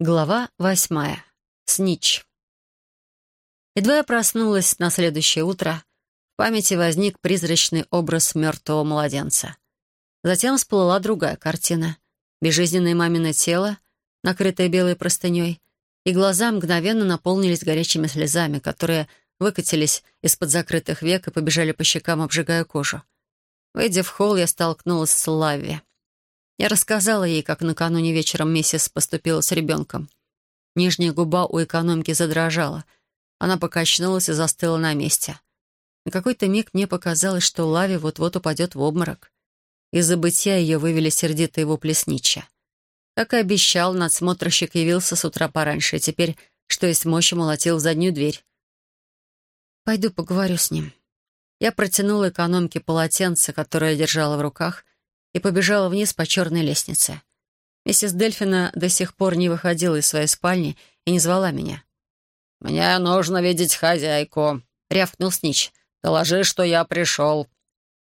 Глава восьмая. Снич. Едва я проснулась на следующее утро, в памяти возник призрачный образ мертвого младенца. Затем всплыла другая картина. Безжизненное мамино тело, накрытое белой простыней, и глаза мгновенно наполнились горячими слезами, которые выкатились из-под закрытых век и побежали по щекам, обжигая кожу. Выйдя в холл, я столкнулась с Лави. Я рассказала ей, как накануне вечером миссис поступила с ребенком. Нижняя губа у экономки задрожала. Она покачнулась и застыла на месте. На какой-то миг мне показалось, что Лави вот-вот упадет в обморок. Из забытия ее вывели сердито его плеснича. Как и обещал, надсмотрщик явился с утра пораньше, и теперь, что есть мощи, молотил в заднюю дверь. «Пойду поговорю с ним». Я протянула экономке полотенце, которое держала в руках, и побежала вниз по черной лестнице. Миссис Дельфина до сих пор не выходила из своей спальни и не звала меня. «Мне нужно видеть хозяйку», — рявкнул Снич. «Доложи, что я пришел».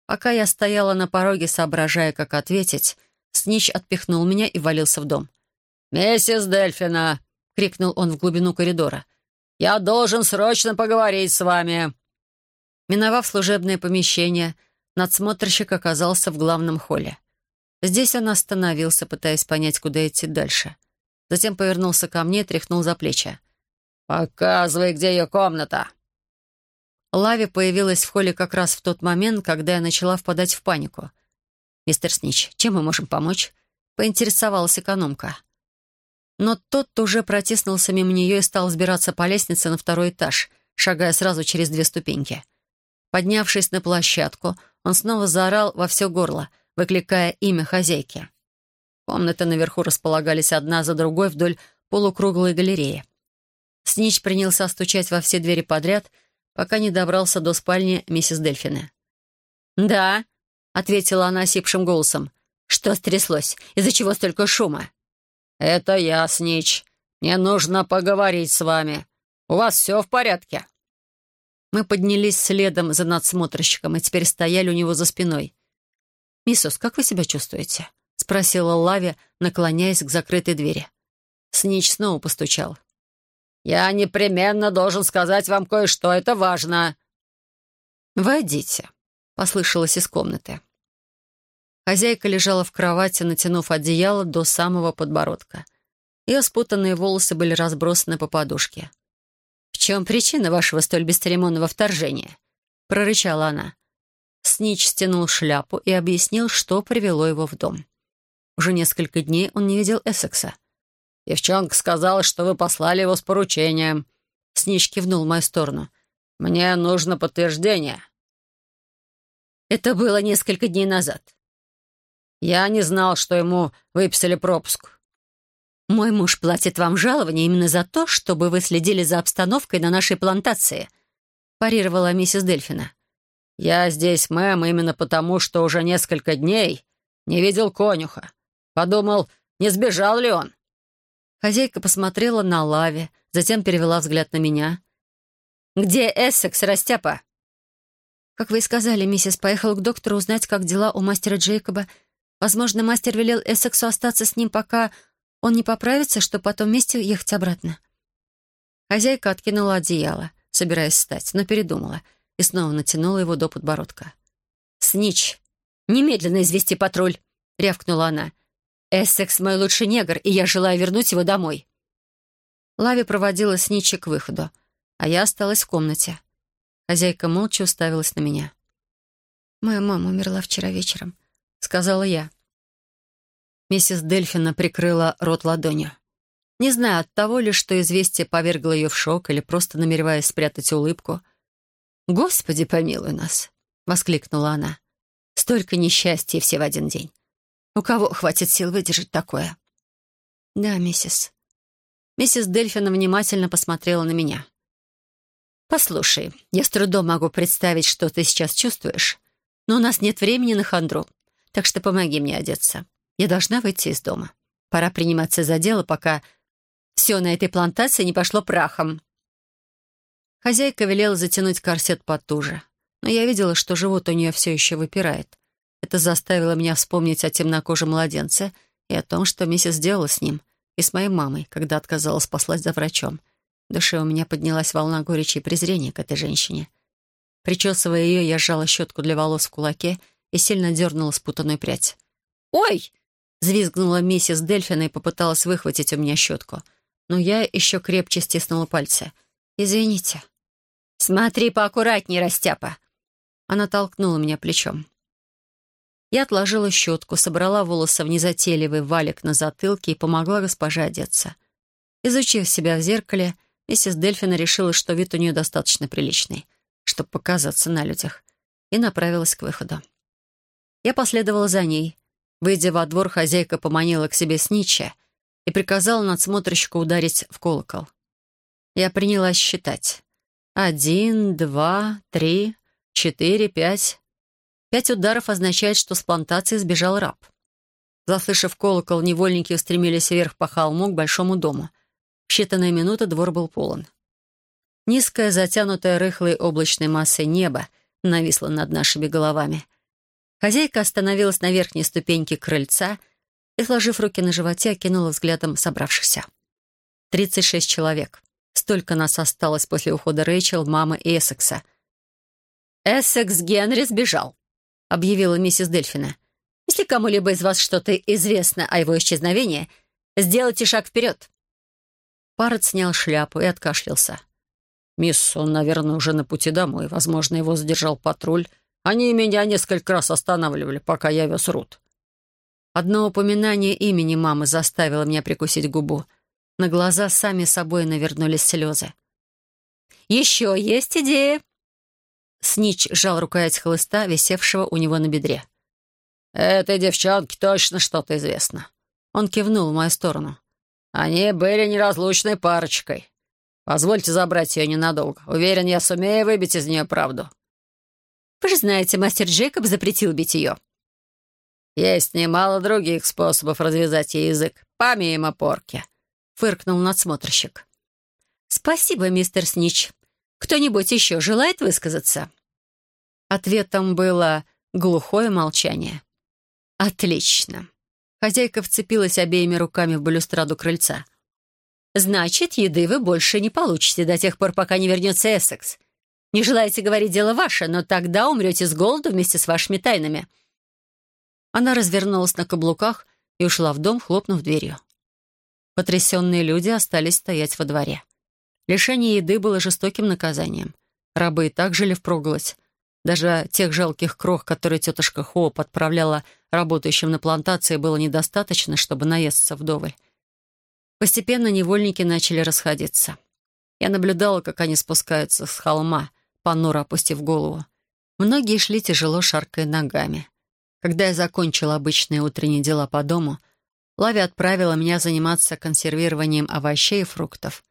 Пока я стояла на пороге, соображая, как ответить, Снич отпихнул меня и валился в дом. «Миссис Дельфина!» — крикнул он в глубину коридора. «Я должен срочно поговорить с вами!» Миновав служебное помещение, надсмотрщик оказался в главном холле. Здесь он остановился, пытаясь понять, куда идти дальше. Затем повернулся ко мне и тряхнул за плечи. «Показывай, где ее комната!» Лави появилась в холле как раз в тот момент, когда я начала впадать в панику. «Мистер Снич, чем мы можем помочь?» — поинтересовалась экономка. Но тот уже протиснулся мимо нее и стал сбираться по лестнице на второй этаж, шагая сразу через две ступеньки. Поднявшись на площадку, он снова заорал во все горло — выкликая имя хозяйки. Комнаты наверху располагались одна за другой вдоль полукруглой галереи. Снич принялся стучать во все двери подряд, пока не добрался до спальни миссис Дельфины. «Да», — ответила она осипшим голосом. «Что стряслось? Из-за чего столько шума?» «Это я, Снич. Мне нужно поговорить с вами. У вас все в порядке?» Мы поднялись следом за надсмотрщиком и теперь стояли у него за спиной. «Миссус, как вы себя чувствуете?» — спросила Лави, наклоняясь к закрытой двери. Снич снова постучал. «Я непременно должен сказать вам кое-что, это важно». «Войдите», — послышалось из комнаты. Хозяйка лежала в кровати, натянув одеяло до самого подбородка. Ее спутанные волосы были разбросаны по подушке. «В чем причина вашего столь бесцеремонного вторжения?» — прорычала она. Снич стянул шляпу и объяснил, что привело его в дом. Уже несколько дней он не видел Эссекса. «Девчонка сказала, что вы послали его с поручением». Снич кивнул в мою сторону. «Мне нужно подтверждение». «Это было несколько дней назад». «Я не знал, что ему выписали пропуск». «Мой муж платит вам жалование именно за то, чтобы вы следили за обстановкой на нашей плантации», парировала миссис Дельфина. «Я здесь, мэм, именно потому, что уже несколько дней не видел конюха. Подумал, не сбежал ли он?» Хозяйка посмотрела на лаве, затем перевела взгляд на меня. «Где Эссекс, Растяпа?» «Как вы и сказали, миссис поехал к доктору узнать, как дела у мастера Джейкоба. Возможно, мастер велел Эссексу остаться с ним, пока он не поправится, чтобы потом вместе ехать обратно». Хозяйка откинула одеяло, собираясь встать, но передумала — и снова натянула его до подбородка. «Снич, немедленно извести патруль!» — рявкнула она. «Эссекс мой лучший негр, и я желаю вернуть его домой». Лави проводила Снича к выходу, а я осталась в комнате. Хозяйка молча уставилась на меня. «Моя мама умерла вчера вечером», — сказала я. Миссис Дельфина прикрыла рот ладонью. Не знаю, от того ли, что известие повергло ее в шок или просто намереваясь спрятать улыбку — «Господи, помилуй нас!» — воскликнула она. «Столько несчастья все в один день. У кого хватит сил выдержать такое?» «Да, миссис». Миссис Дельфина внимательно посмотрела на меня. «Послушай, я с трудом могу представить, что ты сейчас чувствуешь, но у нас нет времени на хандру, так что помоги мне одеться. Я должна выйти из дома. Пора приниматься за дело, пока все на этой плантации не пошло прахом». Хозяйка велела затянуть корсет потуже, но я видела, что живот у нее все еще выпирает. Это заставило меня вспомнить о темнокожем младенце и о том, что миссис сделала с ним. и с моей мамой, когда отказалась послать за врачом. В душе у меня поднялась волна горечи и презрения к этой женщине. Причесывая ее, я сжала щетку для волос в кулаке и сильно дернула спутанную прядь. «Ой!» — взвизгнула миссис Дельфина и попыталась выхватить у меня щетку. Но я еще крепче стиснула пальцы. «Извините». «Смотри поаккуратнее, растяпа!» Она толкнула меня плечом. Я отложила щетку, собрала волосы в незатейливый валик на затылке и помогла госпоже одеться. Изучив себя в зеркале, миссис Дельфина решила, что вид у нее достаточно приличный, чтобы показаться на людях, и направилась к выходу. Я последовала за ней. Выйдя во двор, хозяйка поманила к себе снича и приказала надсмотрщику ударить в колокол. Я принялась считать. Один, два, три, четыре, пять. Пять ударов означает, что с плантации сбежал раб. Заслышав колокол, невольники устремились вверх по холму к большому дому. В считанные минуты двор был полон. Низкое, затянутое рыхлой облачной массой небо нависло над нашими головами. Хозяйка остановилась на верхней ступеньке крыльца и, сложив руки на животе, окинула взглядом собравшихся. Тридцать шесть человек. Столько нас осталось после ухода Рэйчел, мамы и Эссекса. «Эссекс Генри сбежал», — объявила миссис Дельфина. «Если кому-либо из вас что-то известно о его исчезновении, сделайте шаг вперед». Паррот снял шляпу и откашлялся. «Мисс, он, наверное, уже на пути домой. Возможно, его задержал патруль. Они меня несколько раз останавливали, пока я вез Рут». Одно упоминание имени мамы заставило меня прикусить губу. На глаза сами собой навернулись слезы. «Еще есть идея?» Снич сжал рукоять хлыста, висевшего у него на бедре. «Этой девчонке точно что-то известно». Он кивнул в мою сторону. «Они были неразлучной парочкой. Позвольте забрать ее ненадолго. Уверен, я сумею выбить из нее правду». «Вы же знаете, мастер Джейкоб запретил бить ее». «Есть немало других способов развязать ей язык, помимо порки», — фыркнул надсмотрщик. «Спасибо, мистер Снич. Кто-нибудь еще желает высказаться?» Ответом было глухое молчание. «Отлично». Хозяйка вцепилась обеими руками в балюстраду крыльца. «Значит, еды вы больше не получите до тех пор, пока не вернется Эссекс. Не желаете говорить дело ваше, но тогда умрете с голоду вместе с вашими тайнами». Она развернулась на каблуках и ушла в дом, хлопнув дверью. Потрясенные люди остались стоять во дворе. Лишение еды было жестоким наказанием. Рабы и так жили впроголодь. Даже тех жалких крох, которые тетушка Хоуп отправляла работающим на плантации, было недостаточно, чтобы наесться вдоволь. Постепенно невольники начали расходиться. Я наблюдала, как они спускаются с холма, понуро опустив голову. Многие шли тяжело, шаркая ногами. Когда я закончила обычные утренние дела по дому, Лави отправила меня заниматься консервированием овощей и фруктов.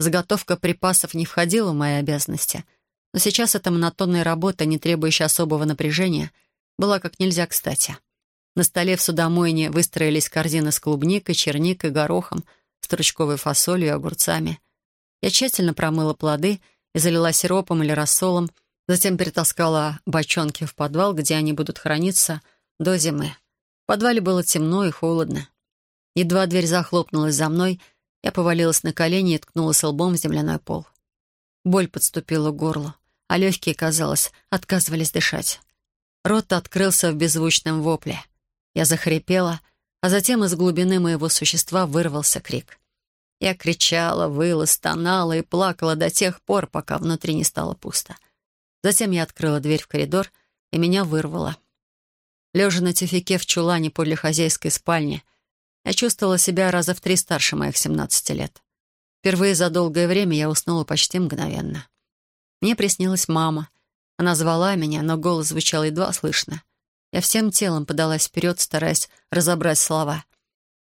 Заготовка припасов не входила в мои обязанности, но сейчас эта монотонная работа, не требующая особого напряжения, была как нельзя кстати. На столе в судомойне выстроились корзины с клубникой, черникой, горохом, стручковой фасолью и огурцами. Я тщательно промыла плоды и залила сиропом или рассолом, затем перетаскала бочонки в подвал, где они будут храниться до зимы. В подвале было темно и холодно. Едва дверь захлопнулась за мной, я повалилась на колени и ткнулась лбом в земляной пол. Боль подступила к горлу, а легкие, казалось, отказывались дышать. Рот открылся в беззвучном вопле. Я захрипела, а затем из глубины моего существа вырвался крик. Я кричала, выла, стонала и плакала до тех пор, пока внутри не стало пусто. Затем я открыла дверь в коридор, и меня вырвало. Лежа на тюфике в чулане подле хозяйской спальни, я чувствовала себя раза в три старше моих 17 лет. Впервые за долгое время я уснула почти мгновенно. Мне приснилась мама. Она звала меня, но голос звучал едва слышно. Я всем телом подалась вперед, стараясь разобрать слова.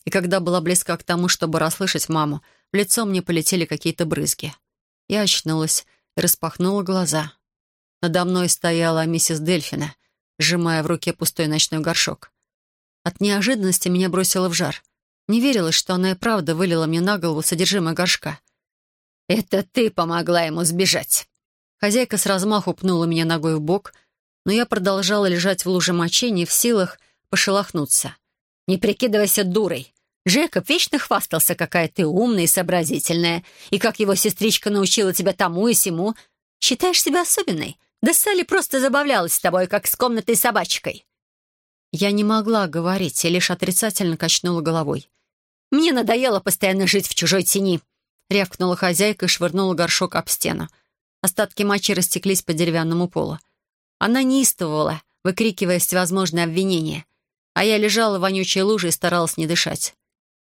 И когда была близка к тому, чтобы расслышать маму, в лицо мне полетели какие-то брызги. Я очнулась и распахнула глаза. Надо мной стояла миссис Дельфина, сжимая в руке пустой ночной горшок. От неожиданности меня бросило в жар. Не верилось, что она и правда вылила мне на голову содержимое горшка. «Это ты помогла ему сбежать!» Хозяйка с размаху пнула меня ногой в бок, но я продолжала лежать в луже мочи, не в силах пошелохнуться. «Не прикидывайся дурой! Джекоб вечно хвастался, какая ты умная и сообразительная, и как его сестричка научила тебя тому и сему. Считаешь себя особенной? Да Салли просто забавлялась с тобой, как с комнатой собачкой». Я не могла говорить и лишь отрицательно качнула головой. «Мне надоело постоянно жить в чужой тени», — рявкнула хозяйка и швырнула горшок об стену. Остатки мочи растеклись по деревянному полу. Она неистовывала, выкрикивая всевозможные обвинения, а я лежала в вонючей луже и старалась не дышать.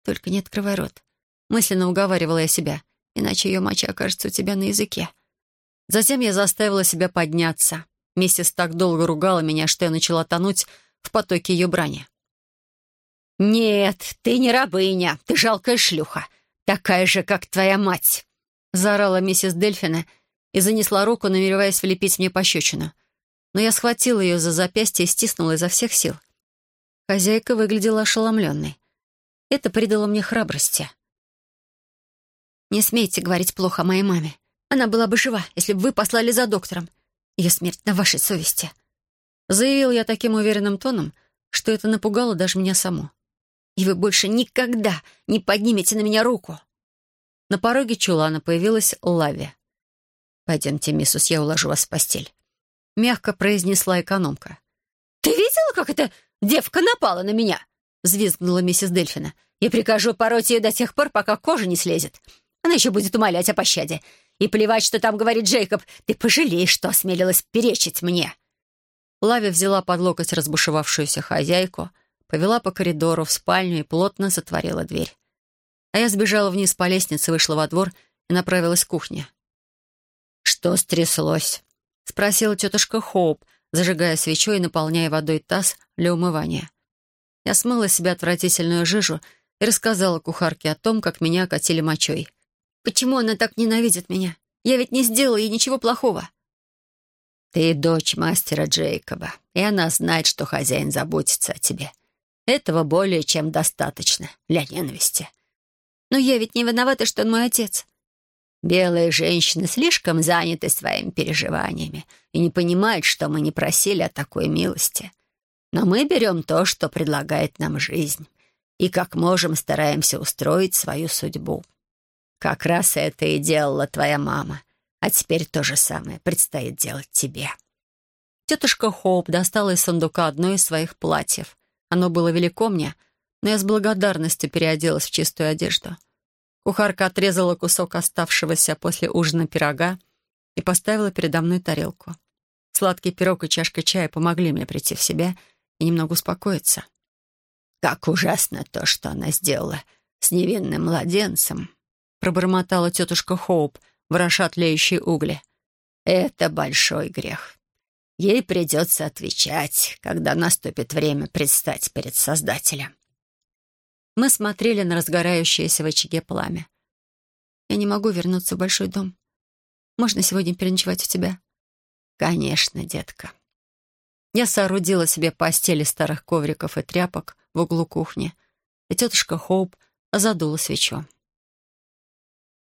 Только не открывай рот. Мысленно уговаривала я себя, иначе ее моча окажется у тебя на языке. Затем я заставила себя подняться. Миссис так долго ругала меня, что я начала тонуть в потоке ее брани. «Нет, ты не рабыня, ты жалкая шлюха, такая же, как твоя мать!» заорала миссис Дельфина и занесла руку, намереваясь влепить мне пощечину. Но я схватила ее за запястье и стиснула изо всех сил. Хозяйка выглядела ошеломленной. Это придало мне храбрости. «Не смейте говорить плохо о моей маме. Она была бы жива, если бы вы послали за доктором. Ее смерть на вашей совести». Заявил я таким уверенным тоном, что это напугало даже меня саму. «И вы больше никогда не поднимете на меня руку!» На пороге чулана появилась Лави. «Пойдемте, миссус, я уложу вас в постель», — мягко произнесла экономка. «Ты видела, как эта девка напала на меня?» — взвизгнула миссис Дельфина. «Я прикажу пороть ее до тех пор, пока кожа не слезет. Она еще будет умолять о пощаде. И плевать, что там говорит Джейкоб. Ты пожалеешь, что осмелилась перечить мне». Лави взяла под локоть разбушевавшуюся хозяйку, повела по коридору в спальню и плотно затворила дверь. А я сбежала вниз по лестнице, вышла во двор и направилась к кухне. «Что стряслось?» — спросила тетушка Хоуп, зажигая свечой и наполняя водой таз для умывания. Я смыла себе отвратительную жижу и рассказала кухарке о том, как меня окатили мочой. «Почему она так ненавидит меня? Я ведь не сделала ей ничего плохого». «Ты дочь мастера Джейкоба, и она знает, что хозяин заботится о тебе. Этого более чем достаточно для ненависти». «Но я ведь не виновата, что он мой отец». «Белые женщины слишком заняты своими переживаниями и не понимают, что мы не просили о такой милости. Но мы берем то, что предлагает нам жизнь, и как можем стараемся устроить свою судьбу. Как раз это и делала твоя мама, а теперь то же самое предстоит делать тебе». Тетушка Хоуп достала из сундука одно из своих платьев. Оно было велико мне, но я с благодарностью переоделась в чистую одежду. Кухарка отрезала кусок оставшегося после ужина пирога и поставила передо мной тарелку. Сладкий пирог и чашка чая помогли мне прийти в себя — и немного успокоиться. «Как ужасно то, что она сделала с невинным младенцем!» пробормотала тетушка Хоуп, вороша тлеющие угли. «Это большой грех. Ей придется отвечать, когда наступит время предстать перед Создателем». Мы смотрели на разгорающееся в очаге пламя. «Я не могу вернуться в большой дом. Можно сегодня переночевать у тебя?» «Конечно, детка», я соорудила себе постель из старых ковриков и тряпок в углу кухни, и тетушка Хоуп задула свечу.